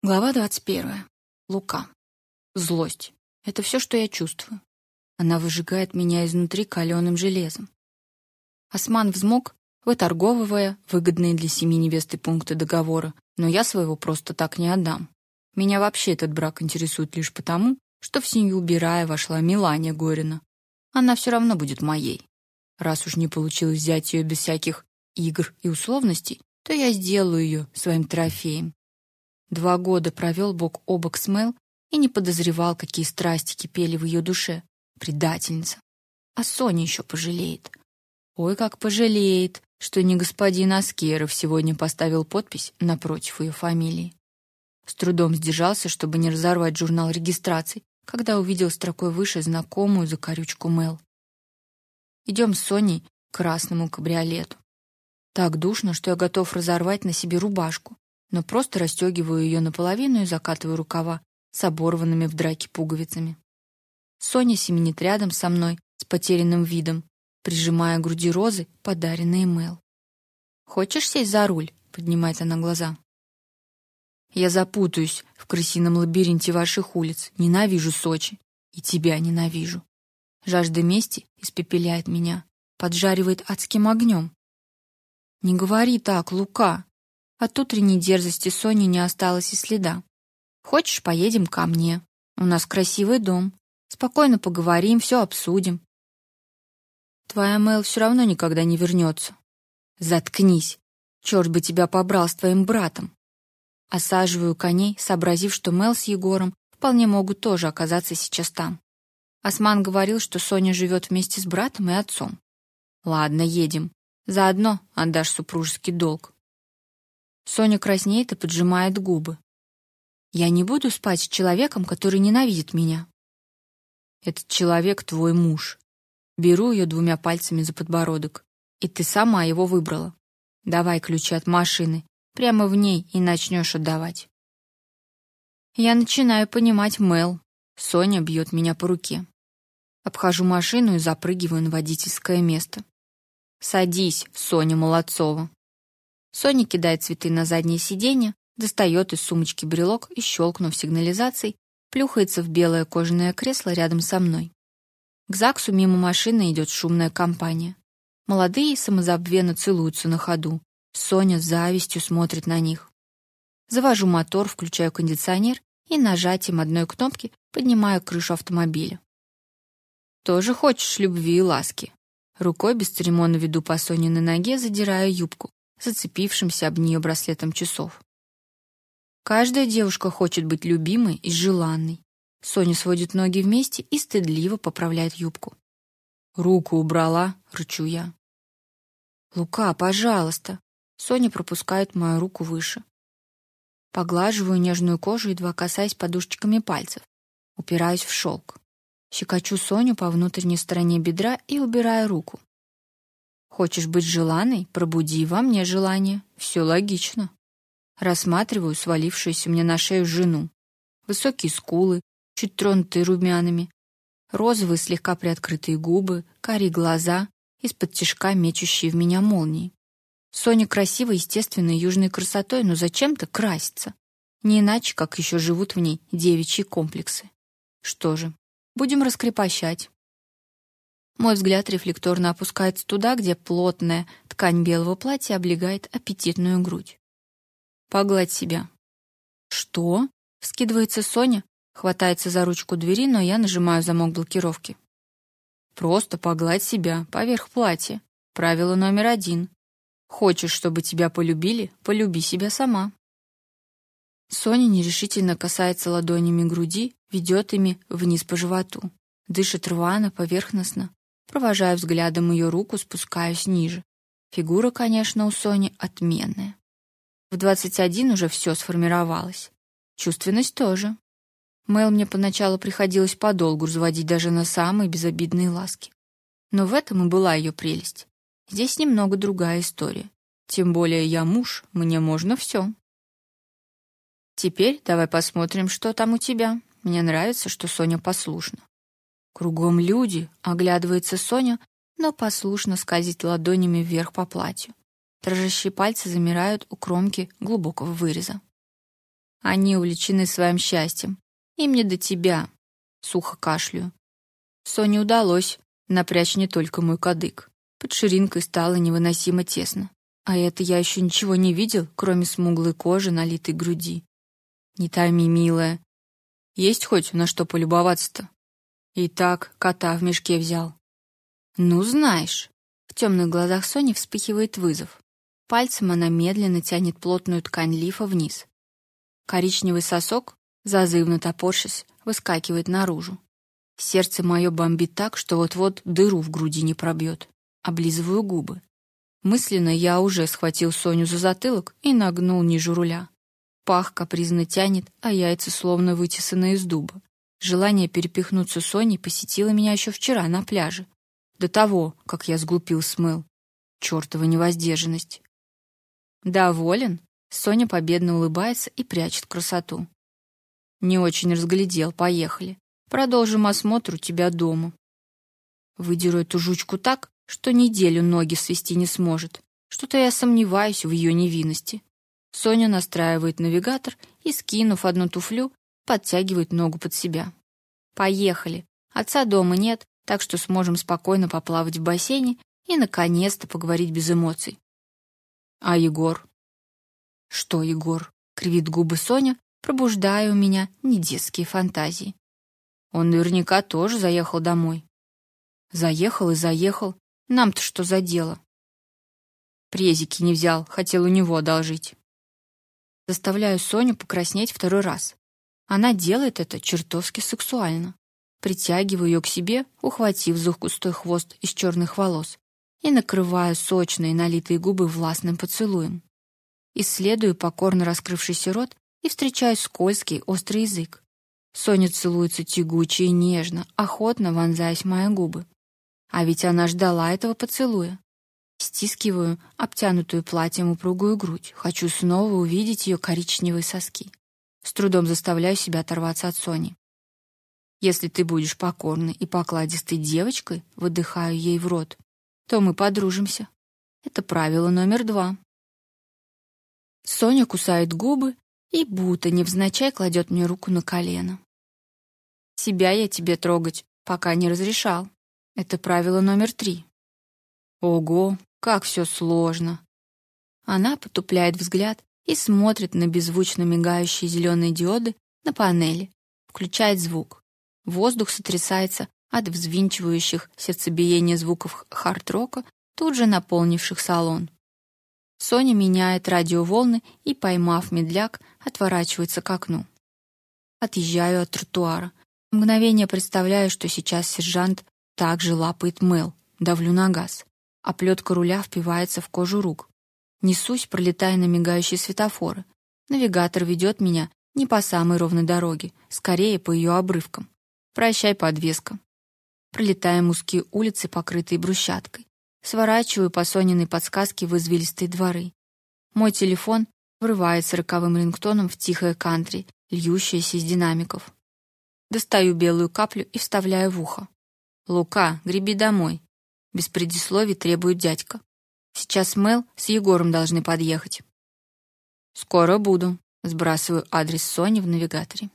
Глава 21. Лука. Злость. Это все, что я чувствую. Она выжигает меня изнутри каленым железом. Осман взмок, выторговывая выгодные для семьи невесты пункты договора, но я своего просто так не отдам. Меня вообще этот брак интересует лишь потому, что в семью убирая вошла Милания Горина. Она все равно будет моей. Раз уж не получилось взять ее без всяких игр и условностей, то я сделаю ее своим трофеем Два года провел бок о бок с Мэл и не подозревал, какие страсти кипели в ее душе. Предательница. А Соня еще пожалеет. Ой, как пожалеет, что не господин Аскеров сегодня поставил подпись напротив ее фамилии. С трудом сдержался, чтобы не разорвать журнал регистрации, когда увидел строкой выше знакомую закорючку Мэл. Идем с Соней к красному кабриолету. Так душно, что я готов разорвать на себе рубашку но просто расстегиваю ее наполовину и закатываю рукава с оборванными в драке пуговицами. Соня семенит рядом со мной с потерянным видом, прижимая к груди розы, подаренные Мэл. «Хочешь сесть за руль?» — поднимает она глаза. «Я запутаюсь в крысином лабиринте ваших улиц. Ненавижу Сочи. И тебя ненавижу. Жажда мести испепеляет меня, поджаривает адским огнем. Не говори так, Лука. От утренней дерзости Сони не осталось и следа. Хочешь, поедем ко мне? У нас красивый дом. Спокойно поговорим, все обсудим. Твоя Мэл все равно никогда не вернется. Заткнись. Черт бы тебя побрал с твоим братом. Осаживаю коней, сообразив, что Мэл с Егором вполне могут тоже оказаться сейчас там. Осман говорил, что Соня живет вместе с братом и отцом. Ладно, едем. Заодно отдашь супружеский долг. Соня краснеет и поджимает губы. Я не буду спать с человеком, который ненавидит меня. Этот человек твой муж. Беру ее двумя пальцами за подбородок. И ты сама его выбрала. Давай ключи от машины, прямо в ней и начнешь отдавать. Я начинаю понимать Мэл. Соня бьет меня по руке. Обхожу машину и запрыгиваю на водительское место. Садись, Соня Молодцова. Соня кидает цветы на заднее сиденье, достает из сумочки брелок и, щелкнув сигнализацией, плюхается в белое кожаное кресло рядом со мной. К ЗАГСу мимо машины идет шумная компания. Молодые самозабвенно целуются на ходу. Соня с завистью смотрит на них. Завожу мотор, включаю кондиционер и нажатием одной кнопки поднимаю крышу автомобиля. Тоже хочешь любви и ласки? Рукой бесцеремонно веду по Сониной ноге, задирая юбку зацепившимся об нее браслетом часов. Каждая девушка хочет быть любимой и желанной. Соня сводит ноги вместе и стыдливо поправляет юбку. Руку убрала, рычу я. Лука, пожалуйста. Соня пропускает мою руку выше. Поглаживаю нежную кожу, едва касаясь подушечками пальцев. Упираюсь в шелк. Щекочу Соню по внутренней стороне бедра и убираю руку. Хочешь быть желанной? Пробуди во мне желание. Все логично. Рассматриваю свалившуюся мне на шею жену. Высокие скулы, чуть тронутые румянами, розовые слегка приоткрытые губы, карие глаза, из-под тишка мечущие в меня молнии. Соня красива естественной южной красотой, но зачем-то красится. Не иначе, как еще живут в ней девичьи комплексы. Что же, будем раскрепощать. Мой взгляд рефлекторно опускается туда, где плотная ткань белого платья облегает аппетитную грудь. Погладь себя. Что? Вскидывается Соня, хватается за ручку двери, но я нажимаю замок блокировки. Просто погладь себя поверх платья. Правило номер один. Хочешь, чтобы тебя полюбили, полюби себя сама. Соня нерешительно касается ладонями груди, ведет ими вниз по животу. Дышит рвано, поверхностно. Провожаю взглядом ее руку, спускаюсь ниже. Фигура, конечно, у Сони отменная. В 21 уже все сформировалось. Чувственность тоже. Мэл мне поначалу приходилось подолгу разводить даже на самые безобидные ласки. Но в этом и была ее прелесть. Здесь немного другая история. Тем более я муж, мне можно все. Теперь давай посмотрим, что там у тебя. Мне нравится, что Соня послушна. Кругом люди, оглядывается Соня, но послушно скользит ладонями вверх по платью. Дрожащие пальцы замирают у кромки глубокого выреза. Они увлечены своим счастьем. Им не до тебя. Сухо кашлю. Соне удалось напрячь не только мой кадык. Под ширинкой стало невыносимо тесно. А это я еще ничего не видел, кроме смуглой кожи, налитой груди. Не томи, милая. Есть хоть на что полюбоваться-то? И так кота в мешке взял. Ну, знаешь. В темных глазах Сони вспыхивает вызов. Пальцем она медленно тянет плотную ткань лифа вниз. Коричневый сосок, зазывно топорщась, выскакивает наружу. Сердце мое бомбит так, что вот-вот дыру в груди не пробьет. Облизываю губы. Мысленно я уже схватил Соню за затылок и нагнул ниже руля. Пах капризно тянет, а яйца словно вытесаны из дуба. Желание перепихнуться Соней посетило меня еще вчера на пляже. До того, как я сглупил смыл. Чёртова невоздержанность. Доволен? Соня победно улыбается и прячет красоту. Не очень разглядел, поехали. Продолжим осмотр у тебя дома. Выдеру эту жучку так, что неделю ноги свести не сможет. Что-то я сомневаюсь в ее невинности. Соня настраивает навигатор и, скинув одну туфлю, подтягивает ногу под себя. Поехали. Отца дома нет, так что сможем спокойно поплавать в бассейне и наконец-то поговорить без эмоций. А Егор? Что, Егор? кривит губы Соня, пробуждая у меня недетские фантазии. Он наверняка тоже заехал домой. Заехал и заехал. Нам-то что за дело? Презики не взял, хотел у него одолжить. Заставляю Соню покраснеть второй раз. Она делает это чертовски сексуально. Притягиваю ее к себе, ухватив за густой хвост из черных волос и накрываю сочные налитые губы властным поцелуем. Исследую покорно раскрывшийся рот и встречаю скользкий острый язык. Соня целуется тягуче и нежно, охотно вонзаясь в мои губы. А ведь она ждала этого поцелуя. Стискиваю обтянутую платьем упругую грудь. Хочу снова увидеть ее коричневые соски. С трудом заставляю себя оторваться от Сони. Если ты будешь покорной и покладистой девочкой, выдыхаю ей в рот, то мы подружимся. Это правило номер два. Соня кусает губы и будто невзначай кладет мне руку на колено. Себя я тебе трогать пока не разрешал. Это правило номер три. Ого, как все сложно. Она потупляет взгляд и смотрит на беззвучно мигающие зеленые диоды на панели, включает звук. Воздух сотрясается от взвинчивающих сердцебиение звуков хард-рока, тут же наполнивших салон. Соня меняет радиоволны и, поймав медляк, отворачивается к окну. Отъезжаю от тротуара. Мгновение представляю, что сейчас сержант также лапает Мэл, давлю на газ. а Оплетка руля впивается в кожу рук. Несусь, пролетая на мигающие светофоры. Навигатор ведет меня не по самой ровной дороге, скорее по ее обрывкам. Прощай, подвеска. Пролетаем узкие улицы, покрытые брусчаткой. Сворачиваю по Сониной подсказке в извилистые дворы. Мой телефон врывается роковым рингтоном в тихое кантри, льющееся из динамиков. Достаю белую каплю и вставляю в ухо. «Лука, греби домой!» Без предисловий требует дядька. Сейчас Мэл с Егором должны подъехать. Скоро буду. Сбрасываю адрес Сони в навигаторе.